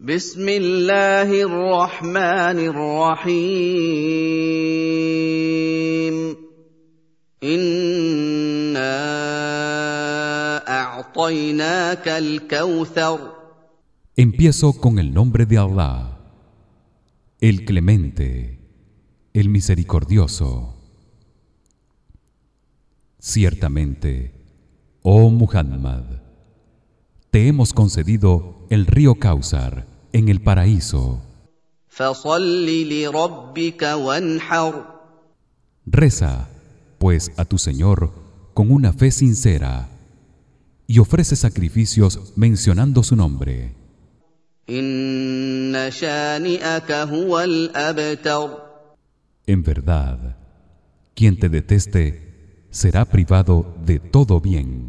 بسم الله الرحمن الرحيم انا اعطيناك الكوثر Empiezo con el nombre de Allah, el Clemente, el Misericordioso. Ciertamente, oh Muhammad, te hemos concedido el río Kausar en el paraíso. Reza, pues, a tu Señor con una fe sincera y ofrece sacrificios mencionando su nombre. En verdad, quien te deteste será privado de todo bien.